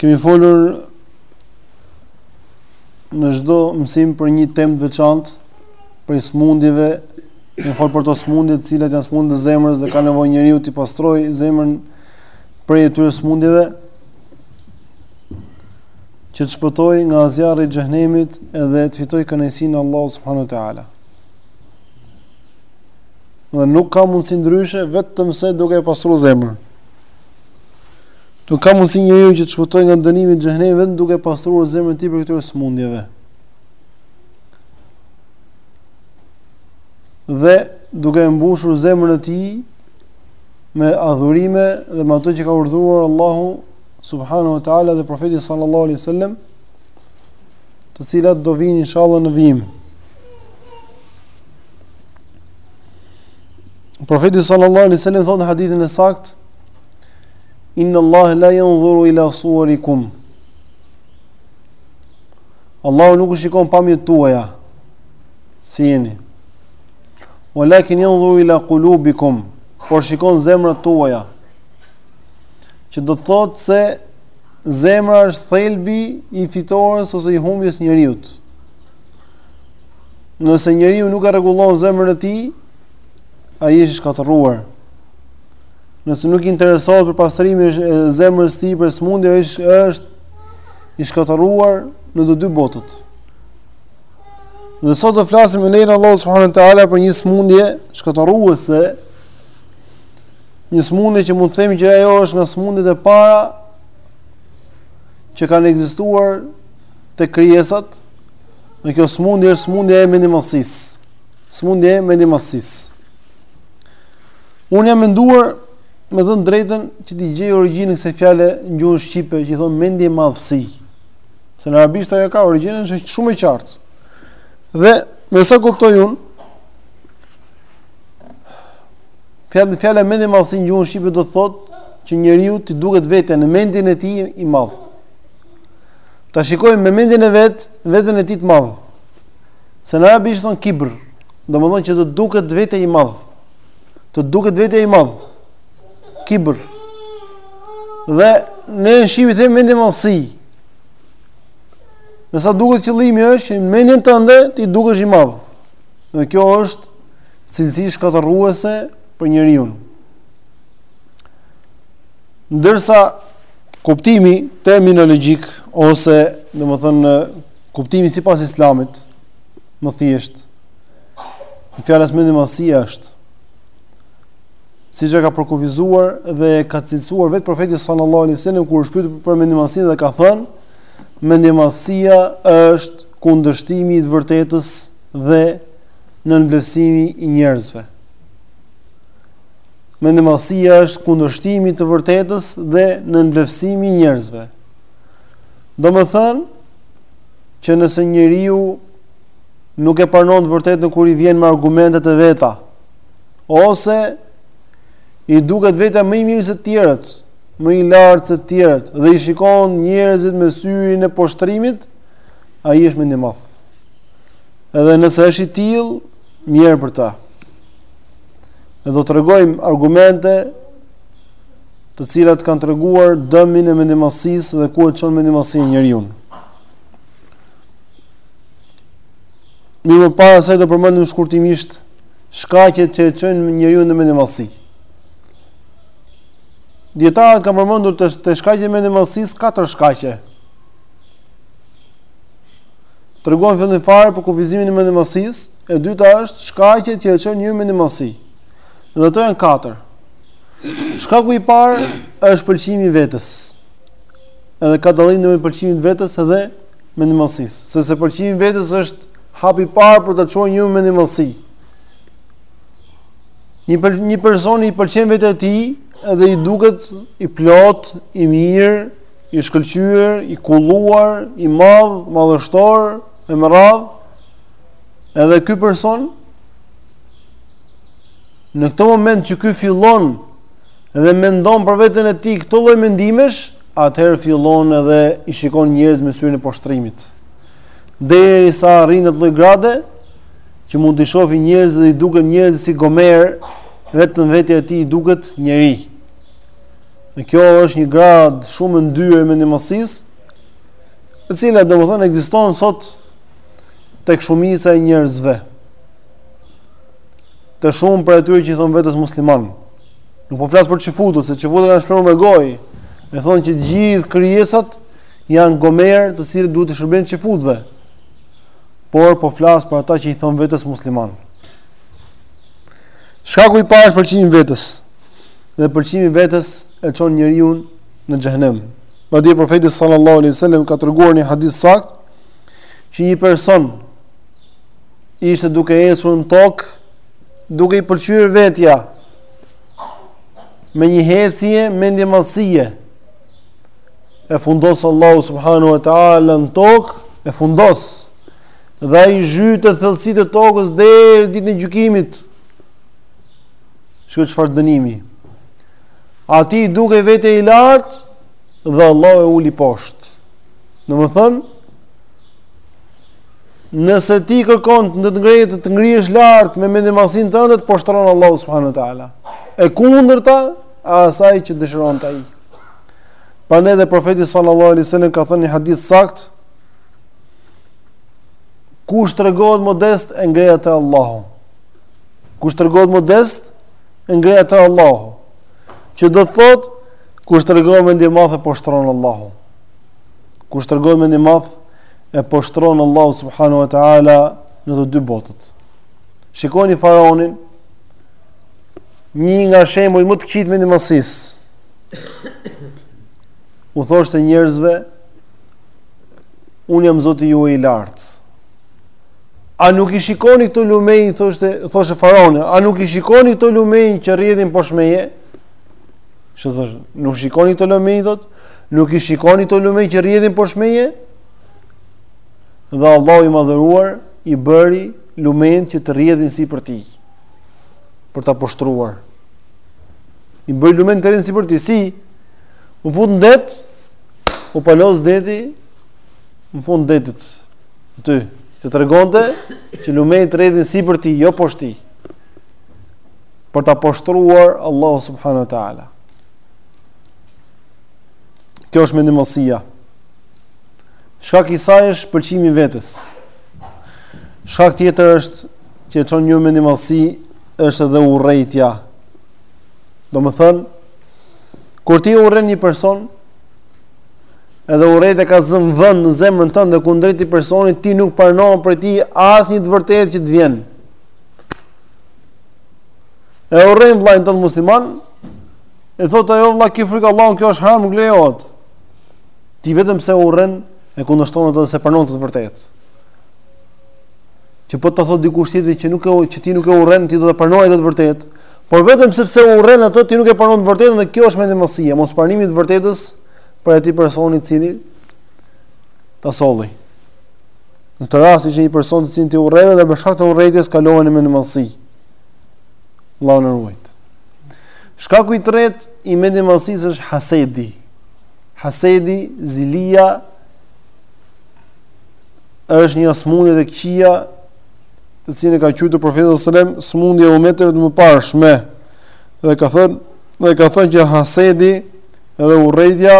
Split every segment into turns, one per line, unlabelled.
Kemi folur në çdo mësim për një temë të veçantë, prej smundjeve, kemi folur për ato smundje të cilat janë smundje të zemrës dhe ka nevojë njeriu të pastrojë zemrën prej atyre smundjeve që të shpëtojë nga zjarri i xhehenemit dhe të fitojë kënaqësinë e Allahut subhanahu teala. Dhe nuk ka mundësi ndryshe vetëm se duke e pastru zemrën. Nuk ka mundësi njeriu që të shpëtojë nga dënimi i xhehenemit vetëm duke pastruar zemrën e tij prej këtyre sëmundjeve. Dhe duke e mbushur zemrën e tij me adhurime dhe me ato që ka urdhëruar Allahu subhanahu wa taala dhe profeti sallallahu alaihi wasallam, të cilat do vijnë inshallah në vijim. Profeti sallallahu alaihi wasallam thotë në hadithin e saktë: Inna Allaha la yanzuru ila suwarikum. Allahu nuk shikon pamjet tuaja. Si jeni? Walakin yanzuru ila qulubikum, por shikon zemrat tuaja. Që do të thotë se zemra është thelbi i fitores ose i humbjes së njeriut. Nëse njeriu nuk e rregullon zemrën e tij, ai është i shkatërruar. Nëse nuk interesohet për pastrimin e zemrës së tij prej smundjeve, ai është i shkatërruar në të dy botët. Dhe sot do flasim me lejen e Allahut subhanahu teala për një smundje shkatërruese. Një smundje që mund të themi që ajo është nga smundjet e para që kanë ekzistuar te krijesat. Dhe kjo smundje është smundja e mendjemadhsisë. Sëmundja e mendjemadhësisë. Unë jam munduar me thënë të drejtën që t'i gjej origjinën e kësaj fjale në gjuhën shqipe që thonë mendjemadhësi. Se në arabisht ajo ka origjinën, është shumë e qartë. Dhe me sa kuptoj unë, fjalë fjala mendjemadhësi në gjuhën shqipe do të thotë që njeriut t'i duket vetja në mendjen e tij i madh. Ta shikojë me mendjen e vet, veten e tij të madh. Se në arabisht thonë kibr, domethënë që të duket vetja i madh. Të duket vetja i madh. Kibr. Dhe ne në shqip i themi mendjemadhësi. Me sa duket qëllimi është që në mendjen tënde ti dukesh i madh. Dhe kjo është cilësi shkatërruese për njeriun. Ndërsa kuptimi terminologjik ose domethënë Kuptimi sipas Islamit, më thjesht, i fjalës mendjemadhësia është siç e ka përkufizuar dhe e ka cilësuar vetë profeti sallallahu alaihi wasallam kur është pyetur për mendjemadhësinë dhe ka thënë mendjemadhësia është kundërshtimi i të vërtetës dhe nënvlerësimi i njerëzve. Mendjemadhësia është kundërshtimi i të vërtetës dhe nënvlerësimi i njerëzve. Domethënë që nëse njeriu nuk e pranon të vërtetën kur i vjen me argumentet e veta, ose i duket vetja më i mirë se të tjerët, më i lartë se të tjerët, dhe i shikon njerëzit me syrin e poshtrimit, ai është mendjemadh. Edhe nëse është i tillë, mjerë për të. Edhe do tregojmë argumente të cilat kanë treguar dëmin e mendjemadhësisë dhe ku e çon mendjemadhësia njeriun. Më parë asaj do përmendim shkurtimisht shkaqet që e çojnë njeriun në mendjemadhësi. Dijetarët kanë përmendur te, te shkaqet e mendjemadhësisë katër shkaqe. Treguam fillim fare përkufizimin e mendjemadhësisë, e dyta është shkaqet që e çojnë njeriun në mendjemadhësi. Dhe ato janë katër. Shkaku i parë është pëlqimi i vetes. Edhe ka dallim ndërmjet pëlqimit të vetes edhe mendjemadhësisë, sepse pëlqimi i vetes është hapi i parë për të çuar në mendjemadhësi. Një për, një person i pëlqen vetja e tij dhe i duket i plot, i mirë, i shkëlqyer, i kulluar, i madh, madhështor, e me radhë. Edhe ky person Në këtë moment që ky fillon dhe mendon për veten e tij këto lloj mendimesh, atëherë fillon edhe i shikon njerëzit me syrin e poshtrimit. Derisa arrin atë lloj grade që mund t'i shohë njerëzit dhe i duken njerëzit si gomerë, vetëm vetja e tij i duket njeri. Dhe kjo është një gradë shumë e ndyrë e mendjemadhësisë, e cila domethënë ekziston sot tek shumica e njerëzve. Te shumë prej atyre që i thonë vetes muslimanë. Nuk po flas për çifutët, se çifutët e kanë shprehur me gojë. E thonë që të gjitha krijesat janë gomerë, të cilët duhet t'u shërbejnë çifutëve. Por po flas për ata që i thonë vetes muslimanë. Shkaku i parë është pëlqimi i vetes. Dhe pëlqimi i vetes e çon njeriun në xhehenem. Madje profeti sallallahu alaihi wasallam ka treguar një hadith të saktë që një person ishte duke ecur në tokë, duke i pëlqyer vetja me një ecje mendjemadhësie. E fundos Allahu subhanahu wa taala në tokë, e fundos. Dhe ai zhytet thellësitë e tokës deri ditën e gjykimit. Shiko çfarë dënimi. Atij i dukej vetja i lartë dhe Allahu e uli poshtë. Domethënë, Nëse ti kërkon të të ngrihet të ngrihesh lart me mendjemadhësinë tënde, të poshtron Allahu subhanahu wa taala. E kundërta e asaj që dëshiron ai. Prandaj dhe profeti sallallahu alaihi wasallam ka thënë në hadith të saktë, kush tregohet modest e ngre atë Allahu. Kush tregohet modest e ngre atë Allahu. Që do të thotë kush tregohet mendjemadh e poshtron Allahu. Kush tregohet mendjemadh e poshtron Allahu subhanahu wa taala në të dy botët. Shikoni faraonin, një nga shembujt më të këqij të mendjemadhësisë. U thoshte njerëzve, unë jam Zoti juaj i lartë. A nuk i shikoni këto lumenj, thoshte, thoshte faraoni, a nuk i shikoni këto lumenj që rrjedhin poshtë meje? Çfarë thoshte? Nuk shikoni këto lumenj thotë? Nuk i shikoni këto lumenj që rrjedhin poshtë meje? Dhe Allahu i madhëruar i bëri lumenjtë që të rrjedhin sipër tij për ta poshtruar. I bëri lumenjtë të rrjedhin sipër tij si u fut në det, u palos deti, në fund të detit. T'i tregonte që lumenjtë të rrjedhin sipër tij, jo poshtë tij. Për ta poshtruar Allahu subhanahu wa taala. Kjo është mendjemadhësia. Shkak i saj është pëlqimi i vetes. Shkak tjetër është që çon në mendjemadhësi është edhe urrejtja. Domethënë kur ti urren një person edhe urrejtja ka zënë vend në zemrën tënde kundrejt atij personit ti nuk pranon prej tij asnjë të vërtetë që të vjen. E urren vllain tënd musliman, Të thotë ai o vëlla ki frikë Allahun, kjo është haram nuk lejohet. Ti vetëm pse e urren e kundërshton atë s'e pranon të vërtetën. Që po ta thotë dikush tjetër që nuk e që ti nuk e urren, ti do ta pranoje atë të vërtetë. Por vetëm sepse e urren atë, ti nuk e pranon të vërtetën dhe kjo është mendjemadhësia, mospranimi i të vërtetës prej atij personit i cili ta solli. Në këtë rast ishte një person të cilin ti e urreve dhe për shkak të urrejtjes kalon në mendjemadhësi. Allahu na ruajt. Shkaku i tretë i mendjemadhësisë është hasedi. Hasedi, zilia është një smundje të këqija, të cilën e ka quajtur profeti sallallahu alajhi wasallam smundja e umeteve të mëparshme. Dhe ka thënë, dhe ka thënë që hasedi dhe urrejtja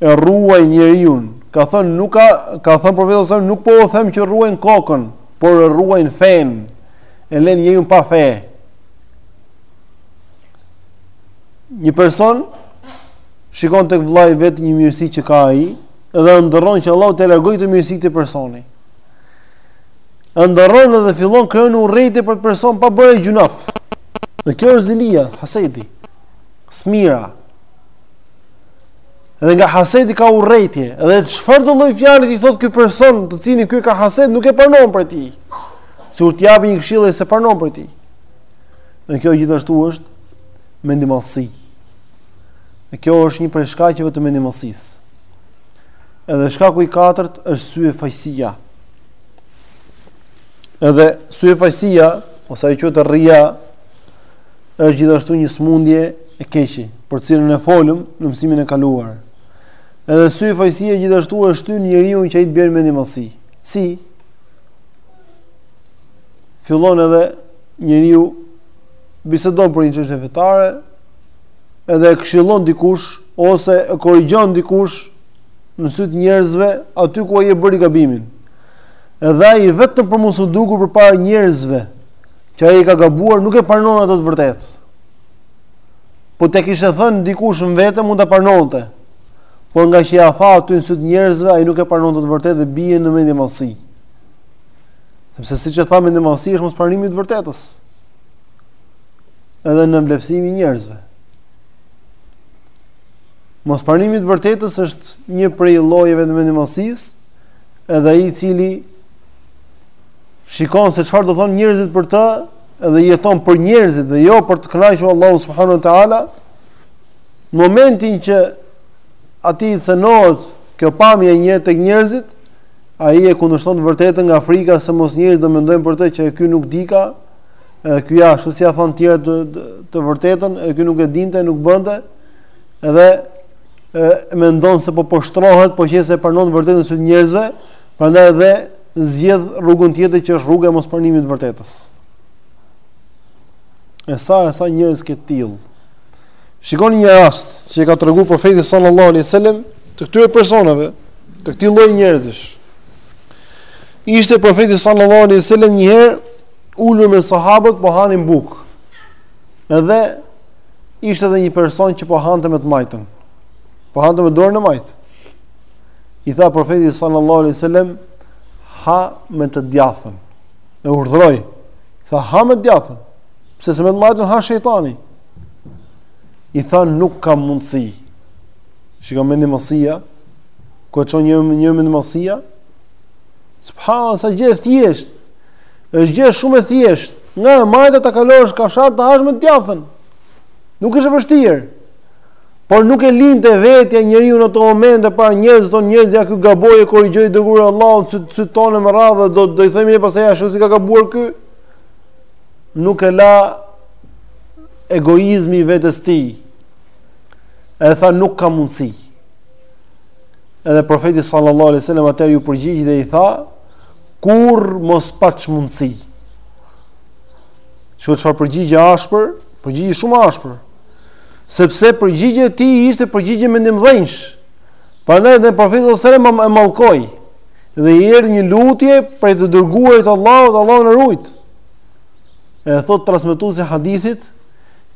e rruajn njeriun. Ka thënë nuk ka, ka thënë profeti sallallahu alajhi wasallam nuk po u them që rruajn kokën, por rruajn fenë. E lën njeriun pa fe. Një person shikon tek vëllai i vet një mirësi që ka ai dhe ëndërron që Allahu ta largojë këtë mirësi te personi. Ëndërron dhe fillon krijon urrejtje për atë person pa bërë gjynah. Dhe kjo është zilia, hasedi, smira. Dhe nga hasedi ka urrejtje, dhe çfarëdo lloj fjale t'i thotë ky person te cili ky ka hased nuk e pranon prej tij. Sikur t'i japi një këshillë s'e pranon prej tij. Dhe kjo gjithashtu është mendjemadhësi. Dhe kjo është një prej shkaqeve të mendjemadhësisë. Edhe shkaku i katërt është syefaqësia. Edhe syefaqësia, ose ajo quhet rija, është gjithashtu një smundje e keqe, për të cilën ne folëm në mësimin e kaluar. Edhe syefaqësia gjithashtu e shtyn njeriun që ai të bjerë në mendjemadhësi. Si? fillon edhe njeriu bisedon për një çështje fetare, edhe e këshillon dikush ose e korrigjon dikush në sy të njerëzve aty ku ai e bëri gabimin. Edhe ai vetëm për mos u dukur përpara njerëzve që ai ka gabuar, nuk e pranon atë të vërtetë. Po t'ia kishte thënë dikush në vete mund ta pranonte. Por ngaqë ia tha aty në sy të njerëzve, ai nuk e pranon të vërtetën dhe bie në mendjemadhsi. Sepse siç e thamë mendjemadhësi është mospranimi i të vërtetës. Edhe nënvleftësimi i njerëzve. Mospranimi i të vërtetës është një prej llojeve të mendjemadhësisë, edhe ai i cili shikon se çfarë do thonë njerëzit për të dhe jeton për njerëzit dhe jo për të kënaqur Allahun subhanehu te ala. Në momentin që atij i cenohet kjo pamje e një tek njerëzit, Ai e kundërshton të vërtetën nga frika se mos njerëzit do mendojnë për të që ky nuk dika, edhe ky ja ashtu si ja thanë tjerë të, të, të vërtetën, edhe ky nuk e dinte, nuk bënte, edhe e mendon se po poshtrohet, po qe se e pranon të vërtetën në sy të njerëzve, prandaj edhe zgjedh rrugën tjetër që është rruga e mospranimit të të vërtetës. E sa e sa njerëz ke të tillë. Shikoni një rast që i ka treguar profeti sallallahu alaihi wasallam të këtyre personave, të këtij lloji njerëzish. Ishte profeti sallallahu alaihi wasallam një herë ulur me sahabët po hanin bukë. Edhe ishte edhe një person që po hante me të majtën. Po hante me dorën e majtë. I tha profeti sallallahu alaihi wasallam ha me të djathtën. E urdhëroi. Tha ha me të djathtën. Sepse me të majtën ha shejtani. i tha nuk kam mundësi. Shiko mendjemadhësia, ku e çon një njeriun mendjemadhësia? Subhanallah sa gjë e thjesht. Është gjë shumë e thjeshtë. Nga e majta ta kalosh kafshatën të hash me të djathtën. Nuk është e vështirë. Por nuk e linte vetja njeriun në atë moment para njerëzve thonë njerëzit ja ky gaboi e korrigjoi i dërguari Allahut ç'do ç'do thonë me radhë do do i themi ne pastaj ashtu si ka gabuar ky. nuk e la egoizmi i vetes tij, edhe tha nuk kam mundësi. Edhe profeti sallallahu alaihi wasallam atëherë iu përgjigj dhe i tha kurrë mos paç mundësi. Shih çfarë përgjigje e ashpër, përgjigje shumë e ashpër. Sepse përgjigjja e tij ishte përgjigje mendjemëdhenjsh. Prandaj dhe profeti sallallahu alaihi wasallam e mallkoi dhe i erdhi një lutje prej të dërguarit të Allahut, Allahu na ruajt. E thotë transmetuesi i hadithit,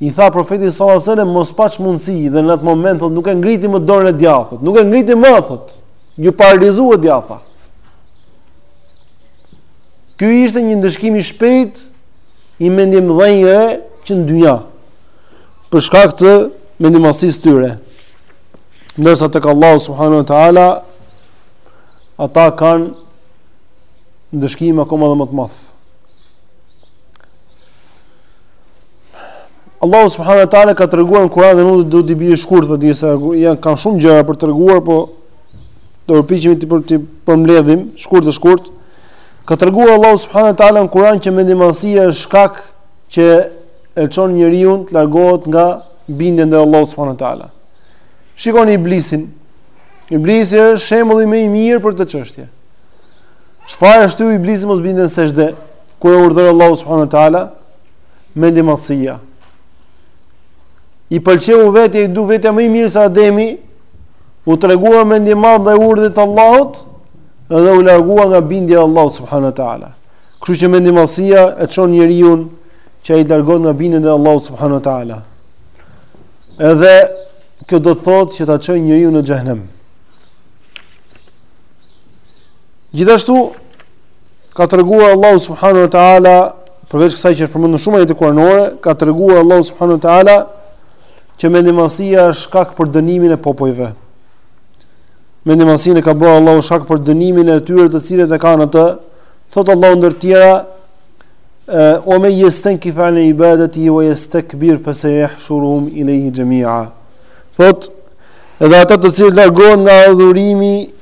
i tha profeti sallallahu alajhi wasallam mos paç mundësi dhe në atë moment thotë nuk e ngriti më dorën e djathtë, nuk e ngriti më thotë. Iu paralizua e djathta. Ky ishte një ndëshkim i shpejtë i mendjemëdhenjve që në dynja. Për shkak të mendjemadhësisë tyre. Ndërsa tek Allahu subhanahu wa taala ata kanë ndëshkim akoma dhe më të madh. Allahu subhanahu wa taala ka treguar në Kur'an dhe unë do t'i bie shkurt vetëm se janë kam shumë gjëra për të treguar, po do përpiqemi të për të përmbledhim shkurt të shkurt. Ka treguar Allahu subhanahu wa taala në Kur'an që mendjemadhësia është shkak që e çon njeriun të largohet nga bindja ndaj Allahut subhanahu wa taala. Shikoni iblisin. Iblisi është shembulli më i mirë për këtë çështje. Çfarë e shtyu iblisin mos binte në sexhde kur e urdhëroi Allahu subhanahu wa taala mendjemadhësia. I pëlqeu vetja i duk vetja më i mirë se Ademi, u tregua mendjemadh ndaj urdhrit të Allahut dhe u largua nga bindja e Allahut subhanahu wa taala. Kështu që mendjemadhësia e çon njeriun që e largon nga bindja e Allahut subhanahu wa taala. Edhe kjo do të thotë që ta çojë njeriun në xhehenem. Gjithashtu ka treguar Allahu subhanahu wa taala përveç kësaj që është përmendur shumë ajete kuranore, ka treguar Allahu subhanahu wa taala që mendjemadhësia është shkak për dënimin e popujve. Mendjemadhësinë e ka bërë Allahu shkak për dënimin e tyre të cilët e kanë atë. Thot Allahu ndër tjera ue men jestenkif an ibadetihi ue jestekbir fesejahshuruhum ilejhi xhemia thot edhe ata të cilët largohen nga adhurimi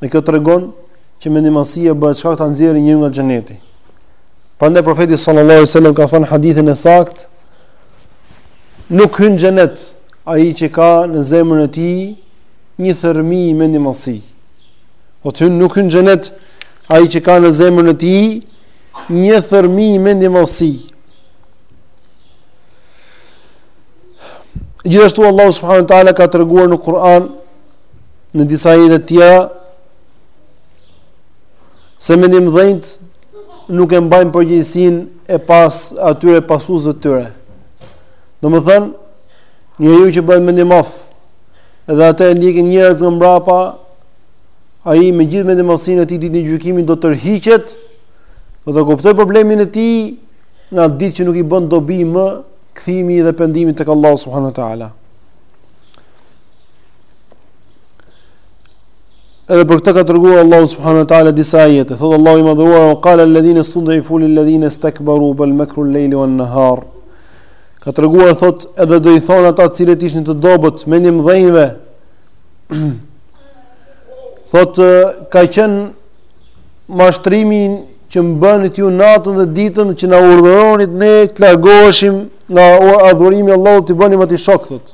Dhe kjo tregon që mendjemadhësia bëhet shkak ta nxjerrë njeriun nga xheneti. Prandaj profeti sallallahu alajhi wasallam ka thënë në hadithin e saktë nuk hyn në xhenet ai që ka në zemrën e tij një thërrmijë mendjemadhësi. O të hyn nuk hyn në xhenet ai që ka në zemrën e tij një thërrmijë mendjemadhësi. Gjithashtu Allahu subhanahu wa taala ka treguar në Kur'an Në disa ajete të tjera se mendjemëdhenjtë nuk e mbajnë përgjegjësinë e pas atyre pasuesve të tyre. Domethënë, njeriu që bëhet mendjemadh, dhe atë e ndjekin njerëz nga mbrapa, ai me gjithë mendjemadhësinë e tij ditën e gjykimit do të tërhiqet, do ta kuptojë problemin e tij në atë ditë që nuk i bën dobi më kthimi dhe pendimi tek Allahu subhanahu wa taala. Edhe për këtë ka treguar Allahu subhanahu wa taala disa ajete. Thot Allahu i madhëruar, "Wa qala alladhina studifu lil ladhina istakbaru bal makru al-layli wan-nahar." Ka treguar thot edhe do i thon ata të cilët ishin të dobët mendjemëdhenjve. thot ka qen mashtrimi që bënit ju natën dhe ditën që na urdhëronit ne të largoheshim nga adhurimi i Allahut t'i bënim atij shok thot.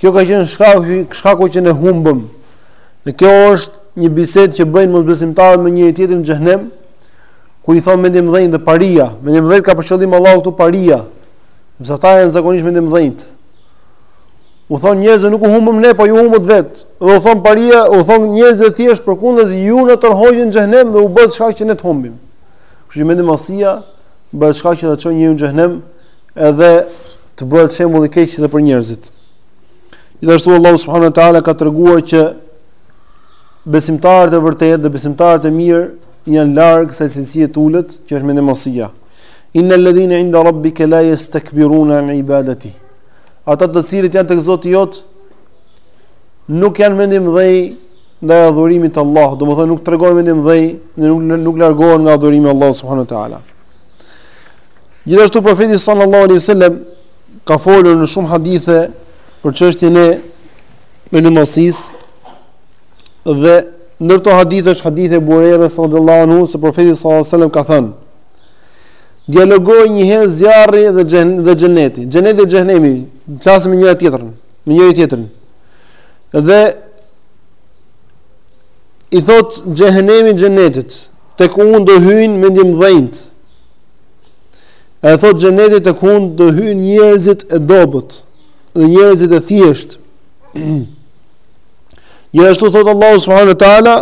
Kjo ka qenë shkaku, shkaku që ne humbëm. Dhe kjo është një bisedë që bëjnë mosbesimtarët me njëri tjetrin në xhehenem, ku i thonë mendjemëdhenjtë dhe paria. Mendjemëdhenj ka për qëllim Allahu këtu parinë. Sepse ata janë zakonisht mendjemëdhenj. U thon njerëzve nuk u humbëm ne, po ju humbët vet. Dhe u thon paria, u thon njerëzve të thjeshtë përkundrazi ju na tërhoqët në xhehenem dhe u bëtë shkak që ne të humbim. Kështu që mendjemadhësia bëhet shkak që ta çojë njeriun në xhehenem, edhe të bëhet shembull i keq edhe për njerëzit. Gjithashtu Allahu subhanahu wa taala ka treguar që besimtarët e vërtetë dhe besimtarët e mirë janë larg kësaj cilësie të ulët, që është mendjemadhësia. Innal ladhina inda rabbika la yastakbiruna an ibadatihi. Ata të cilët janë tek Zoti jot nuk janë mendjemëdhenj ndaj adhurimit të Allahut, domethënë nuk tregohen mendjemëdhenj dhe nuk nuk largohen nga adhurimi i Allahut subhanahu wa taala. Gjithashtu profeti sallallahu alaihi wasallam ka folur në shumë hadithe për çështjen e mendjemadhësisë dhe ndër to hadithe është hadithi i Ebu Hurejres radhiyallahu anhu se profeti sallallahu alaihi wasallam ka thënë Dialogoi një herë zjarri dhe gjen dhe xheneti. Xheneti dhe xhehenemi, flasin me njëra tjetrën, me njëri tjetrin. Dhe i thot xhehenemi xhenetit, tek unë do hyjnë mendjemëdhenjtë. E thot xheneti tek unë do hyjnë njerëzit e dobët dhe njerëzit e thjesht. Gjithashtu thot Allahu subhanahu wa taala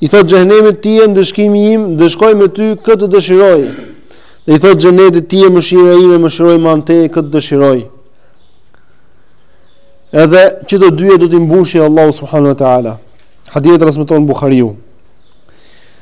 i thot xhehenemit ti je ndëshkimi im, ndëshkoj me ty kë të dëshiroj. Dhe i thot xhenetit ti je mëshira ime, mëshiroj me anë teje kë të dëshiroj. Edhe që të dyja do t'i mbushë Allahu subhanahu wa taala. Hadithin transmeton Buhariu.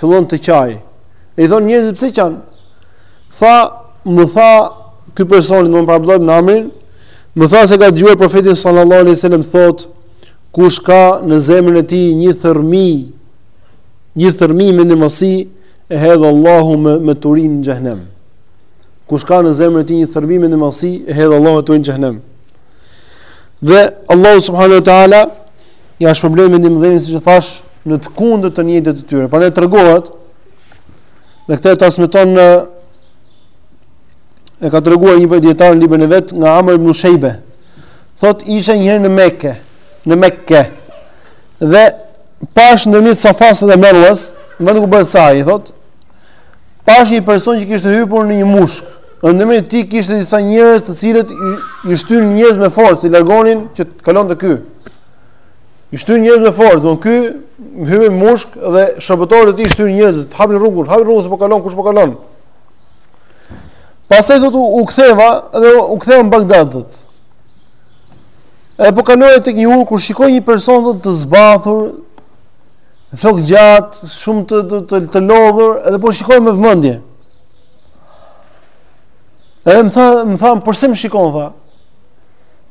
fillon të qaj. E i thonë njerëzit pse qan? Tha, më tha ky person domethënë për Abdullah ibn Amrin, më tha se ka dëgjuar profetin sallallahu alaihi wasallam thotë kush ka në zemrën e tij një thërrmi, një thërrmi mendjemadhësi e hedh Allahu me, me turin në xhehenem. Kush ka në zemrën e tij një thërrmi mendjemadhësi e hedh Allahu me turin në xhehenem. Dhe Allahu subhanahu wa taala Ja është problemi mendjemëdhenjve siç e thash në të kundërt të nijetit të tyre. Prandaj tregohet dhe këtë e transmeton në e ka treguar një dietar në librin e vet nga Amr ibn Shaybe. Thot isha një herë në Mekë, në Mekë. Dhe pash ndërmjet Safas dhe Merwas, vendi ku bëhet sa'i, thot, Pash një person që kishte hypur në një mushkë. Në ndërmjet të tij kishte disa njerëz të cilët i shtynin njerëzit me forcë, i largonin që të kalonte ky. I shtynin njerëzit me forcë, domethënë ky hypur në mushkë dhe shërbëtorët e tij shtynin njerëzit, hapin rrugën, hapin rrugën se po kalon kush po kalon. Pastaj thotë u, u ktheva dhe u ktheva në Bagdad. Edhe po kaloja tek një urë kur shikoj një person të zbathur, Flok gjatë, shumë të të të, të lodhur, edhe po e shikoj me vëmendje. Edhe më tha, më tha, përse më shikon tha?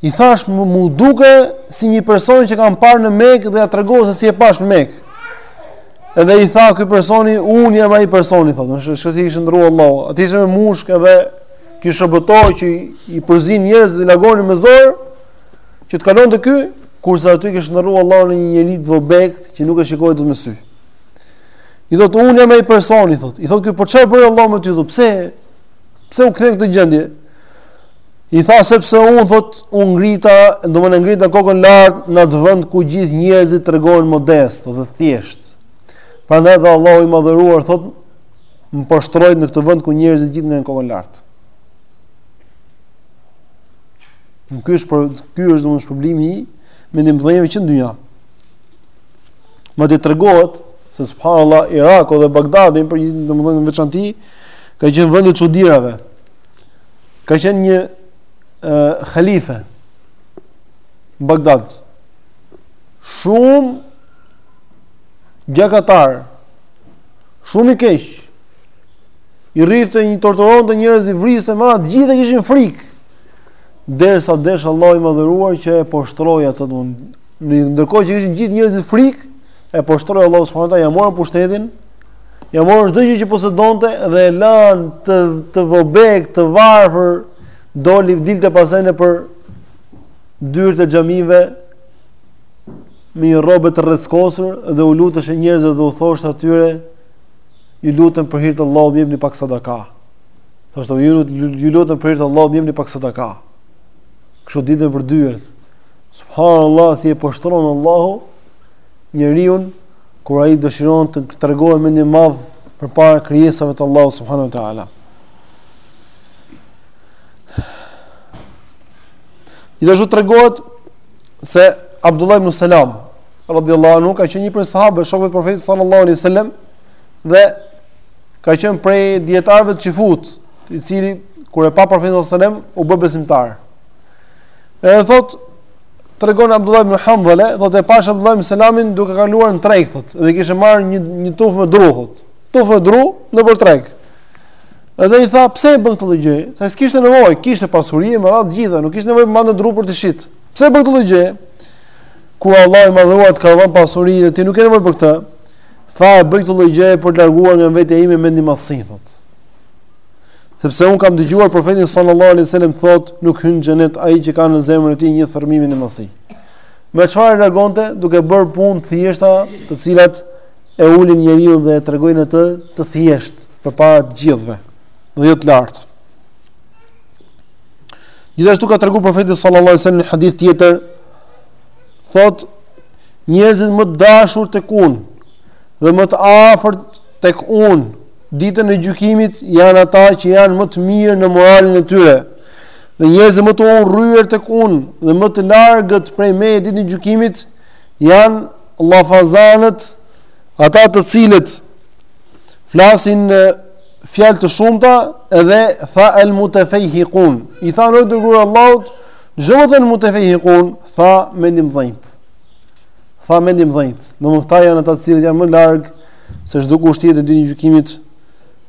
I thash më, më dukesh si një person që kam parë në Mekë dhe ja tregova se si e pash në Mekë. Edhe i tha ky personi, unë jam ai personi, thotë, shih se si e kishte ndërruar Allahu. Atje ishte me mushkë edhe kishte shërbëtorë që i përzinin njerëzit dhe largonin me zor. Që të kalonte ky, kurse aty e kish shndërru Allahu në një njeri të vobekt, që nuk e shikoje dot me sy. I thot, unë jam ai personi, thot. I thot, ky, po çfarë bëri Allahu me ty, thot, pse, pse u ktheve në këtë gjendje? I tha, sepse unë, thot, unë ngrita, domethënë ngrita kokën lart në atë vend ku gjithë njerëzit tregohen modest dhe thjesht. Prandaj edhe Allahu i madhëruar, thot, më poshtroi në këtë vend ku njerëzit gjithë ngrenë kokën lart. Dhe ky është pra ky është domethënë shpërblimi i mendjemëdhenjve që në dynja. Madje tregohet se subhanallahu Iraku dhe Bagdadi për një domethënë në veçanti ka qenë vend i çudirave. Ka qenë një uh, khalife në Bagdad. Shumë gjakatar. Shumë i keq. I rrifte një torturonte njerëz i vriste, me radhë të gjithë e kishin frikë. Derisa desh Allahu i madhëruar që e poshtroi atë domethënë ndërkohë që e kishin gjithë njerëzit frikë, e poshtroi Allahu subhanahu wa taala, ia morën pushtetin, ia morën çdo gjë që posedonte dhe e lanë atë të vobekt, të varfër, doli dilte pastaj nëpër dyert e xhamive me një rrobë të rreckosur dhe u luteshin njerëzve dhe u thoshte atyre ju lutem për hir të Allahut jepni pak sadaka. Thoshte ju ju lutem për hir të Allahut, jepni pak sadaka. Kështu dilte nëpër dyert. Subhanallahu si e poshtron Allahu njeriun kur ai dëshiron të tregohet mendjemadh përpara krijesave të Allahut subhanahu wa taala. Gjithashtu tregohet se Abdullah ibn Salam radhiyallahu anhu ka qenë një prej sahabëve shokëve të profetit sallallahu alaihi wasallam dhe ka qenë prej dietarëve çifut, i cili kur e pa profetin sallallahu alajhi wasallam u bë besimtar. Edhe thot tregon Abdullah ibn Handhala, thot e pash Abdullah ibn Selamin duke kaluar në treg thot, dhe kishte marrë një një tufë me dru thot. Tufë me dru nëpër treg. Edhe i tha, pse e bën këtë gjë? Se s'kishte nevojë, kishte pasuri me radhë gjitha, nuk kishte nevojë të mbante dru për të shit. Pse e bën këtë gjë? Kur Allahu i madhëruar të ka dhënë pasuri dhe ti nuk ke nevojë për këtë. Tha e bëj këtë lloj gjëje për të larguar nga vetja ime mendjemadhësinë, thotë. Sepse un kam dëgjuar profetin sallallahu alaihi wasallam thotë, nuk hyn në xhenet ai që ka në zemrën e tij një thërrmijë mendjemadhësie. Me çfarë e largonte duke bërë punë të thjeshta, të cilat e ulin njeriun dhe e tregojnë atë të thjeshtë përpara të gjithëve, dhe jo të lartë. Gjithashtu ka treguar profeti sallallahu alaihi wasallam në hadith tjetër, thotë Njerëzit më të dashur tek unë dhe më të afërt tek unë ditën e gjykimit janë ata që janë më të mirë në moralin e tyre. Dhe njerëzit më të urryer tek unë dhe më të largët prej meje ditën e gjykimit janë llafazanët, ata të cilët flasin fjalë të shumta dhe tha el mutafejhikun. I thanë o i dërguar i Allahut, ç'do me thënë mutafejhikun, tha mendjemëdhenjtë. Tha mendjemëdhenjtë, domethënë këta janë ata të cilët janë më larg se çdokush tjetër ditën e gjykimit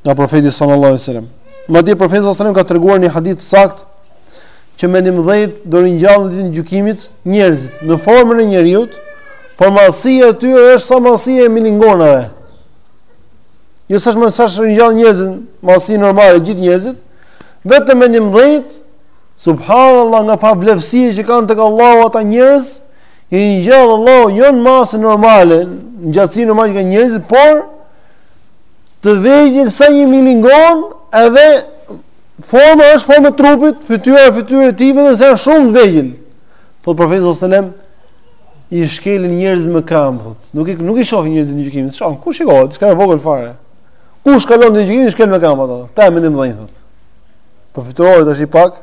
nga profeti sallallahu alajhi wasallam. Madje profeti sallallahu alajhi wasallam ka treguar një hadith të saktë që mendjemëdhenjtë do ringjallen ditën e gjykimit njerëzit në formën e njeriut, por madhësia e tyre është sa madhësia e milingonave. Jo sa siç ringjallen njerëzit, madhësia normale e gjithë njerëzit, vetëm mendjemëdhenjtë Subhanallahu nga pavlefësia që kanë tek Allahu ata njerëz, i ringjall Allahu jo në masë normale, në gjatësi normale si njerëzit, por të vegjël sa një milingon, edhe forma është forma e tij, fytyra është fytyra e tij vetëm se janë shumë të vegjël. Thotë profeti sallallahu alajhi wasallam i shkelin njerëz me kam, thotë. Nuk i nuk i shohin njerëzit ditën e gjykimit, ku shikohet, diçka e vogël fare. Kush kalon ditën e gjykimit, i shkel me kam ato. Ata mendjemëdhenjtë, thotë. Po përfytyroje tashi pak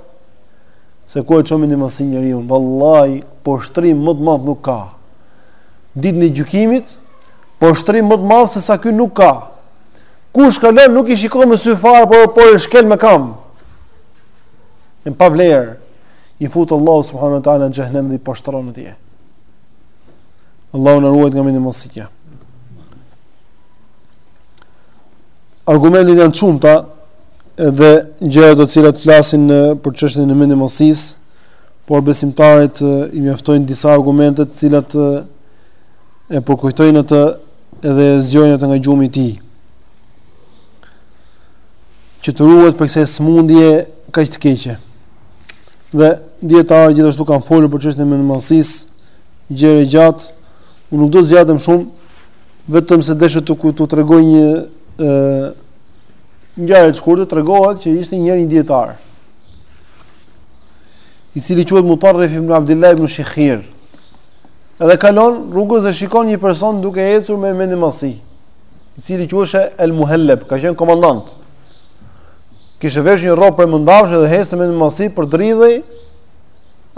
se ku e çomi mendjemadhësia njeriun, vallahi poshtërim më të madh nuk ka. Ditën e gjykimit poshtërim më të madh se sa ky nuk ka. Kush kalon nuk i shikon me sy fare, por i shkel me kam. Janë pa vlerë. I fut Allahu subhanahu wa taala në xhehenem dhe i poshtron atje. Allahu na ruajt nga mendjemadhësia. Argumentet janë të shumta, edhe gjërat të cilat flasin për çështjen e mendjemadhësisë, por besimtarit i mjaftojnë disa argumente të cilat e përkujtojnë atë edhe e zgjojnë atë nga gjumi i tij. Që të ruhet prej kësaj smundje kaq të keqe. Dhe dijetarët gjithashtu kanë folur për çështjen e mendjemadhësisë, gjerë e gjatë, unë nuk do të zgjatem shumë, vetëm se desha të të tregoj një ë Ngjarje të shkurtër tregohet që ishte një njeri dijetar. I cili quhet Mutarrif ibn Abdullah ibn Shikhir. Edhe kalon rrugës dhe shikon një person duke ecur me mendjemadhësi, i cili quhej El Muhallab, ka qenë komandant. Kishte vesh një rrobë prej mëndafshi dhe ecte me madhësi, përdridhej.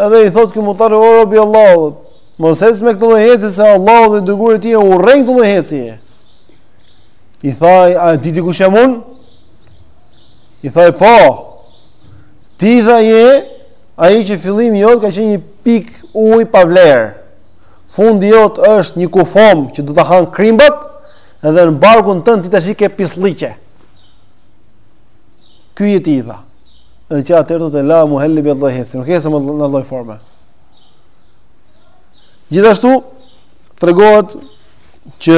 Edhe i thotë ky Mutarrif o rob i Allahut, mos ec me këtë lloj ecje se Allahu dhe i dërguari i tij e urren këtë lloj ecje. I tha, a e di ti kush jam unë? I tha, po, ti tha je ai që fillimi jot ka qenë një pik uj pa vlerë. Fundi jot është një kufom që do ta hanë krimbat, edhe në barkun tënd ti tash i ke pisllëqe. Ky je ti tha. Edhe që atëherë thotë e la Muhellebi atë lloj ecje. Nuk ecte më në atë lloj forme. Gjithashtu, tregohet që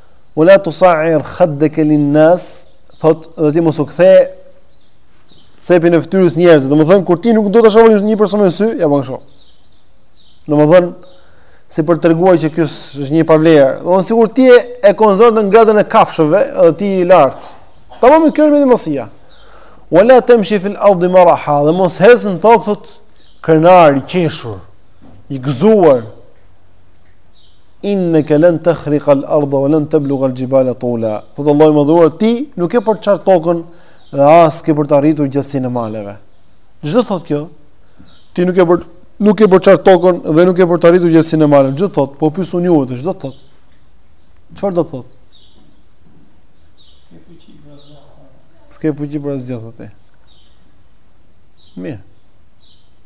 Wa la tusa'ir khaddeke lin nas, thot, dhe ti mos u kthe cepin e fytyrës njerëzve. Domethënë, kur ti nuk do të shohësh një person me sy, ja bënë shumë. Domethënë, si për të treguar që ky është një i pavlerë. Domethënë sikur ti e konsideron në gradën e kafshëve, edhe ti i lartë. Tamam kjo është mendjemadhësia. Wa la temshi fil ardi maraha, dhe mos ec në tokë, thot, krenar, i qeshur, i gëzuar, Inneke len tehriqa al ardha wa len teblugha al jibala tula. Thotë Allahu i Madhëruar, ti nuk ke për të çarë tokën dhe as ke për të arritur gjatësinë e maleve. Ç'do thotë kjo? Ti nuk ke për nuk ke për të çarë tokën dhe nuk ke për të arritur gjatësinë e maleve. Ç'do thotë? Po pyes unë juve, ç'do thotë? Çfarë do thotë? S'ke fuqi për asgjë thotë. Mirë.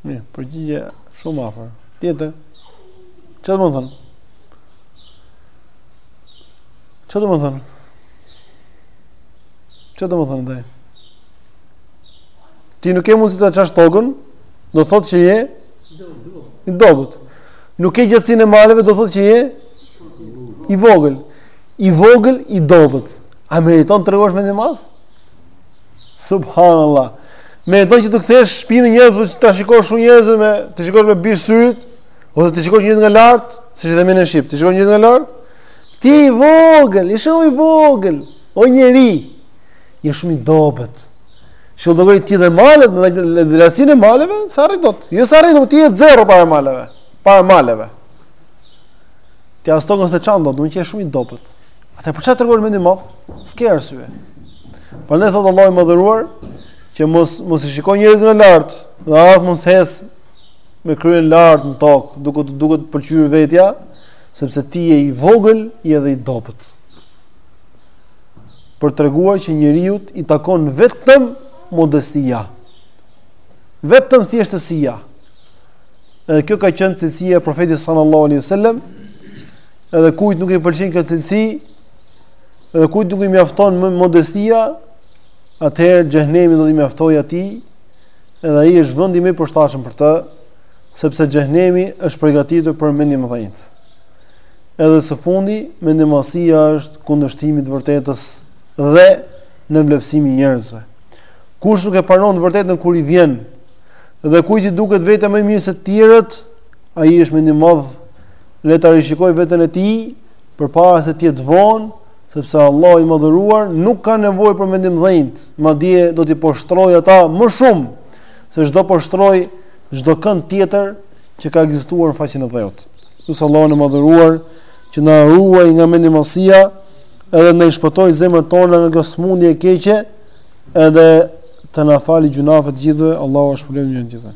Mirë, përgjigje shumë afër. Tjetër. Çfarë domethënë? Çfarë domethënë? Çfarë domethënë kjo? Ti nuk ke mundësi të çash tokën, do të thotë që je i dobët. Nuk ke gjatësinë e maleve, do të thotë që je i vogël. I vogël i dobët. A meriton të tregosh mendjemadh? Subhanallah. Meriton që të kthesh shpinën njerëzve që t'i shikosh shumë njerëz me t'i shikosh me bisht syrit, Ose t'i shikosh njerëzit nga lart, siç e themi në shqip, t'i shikosh njerëzit nga lart, ti je i vogël, je shumë i vogël, o njeri, je shumë i dobët. Shikoji ti dhe malet, gjatësinë e maleve, s'e arrin dot. Jo s'e arrin, ti je zero para maleve, para maleve. Ti as tokën s'e çan dot, domethënë je shumë i dobët. Atëherë për çfarë tregon mendjemadh? S'ke arsye. Prandaj thot Allahu i Madhëruar që mos mos i shiko njerëzit nga lart, dhe as mos ec me kryen lart në tokë, duke të duket të pëlqyer vetja, sepse ti je i vogël, je edhe i dobët. Për të treguar që njeriut i takon vetëm modestia. Vetëm thjeshtësia. Edhe kjo ka qenë cilësia e profetit sallallahu alaihi wasallam. Edhe kujt nuk i pëlqen kjo cilësi, edhe kujt nuk i mjafton modestia, atëherë xhehenemi do t'i mjaftojë atij Edhe ai është vendi më i përshtatshëm për të, sepse xhehenemi është përgatitur për mendjemëdhenjtë. Edhe së fundi, mendjemadhësia është kundërshtimi i të vërtetës dhe nënvleftësimi i njerëzve. Kush nuk e pranon të vërtetën kur i vjen dhe kujt i duket vetja më i mirë se të tjerët, ai është mendjemadh. Le ta rishikojë veten e tij përpara se të jetë vonë. sepse Allahu i Madhëruar nuk ka nevojë për mendjemëdhenjtë, madje do t'i poshtrojë ata më shumë se ç'do poshtrojë çdo kënd tjetër që ka ekzistuar në faqen e dheut. Lusim Allahun e Madhëruar që të na ruajë nga mendjemadhësia, edhe të na i shpëtojë zemrat tona nga kjo sëmundje e keqe, edhe të na fali gjynahet të gjithëve, Allahu ju shpërbleftë të gjithë.